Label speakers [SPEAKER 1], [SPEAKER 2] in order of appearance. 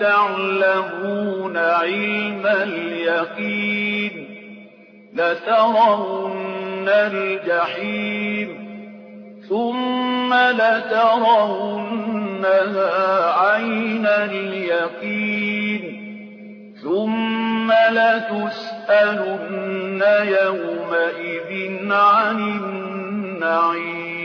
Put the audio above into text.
[SPEAKER 1] تعلمون علم اليقين لترون الجحيم ثم لترونها عين اليقين ثم لتسألن يومئذ عن النعيم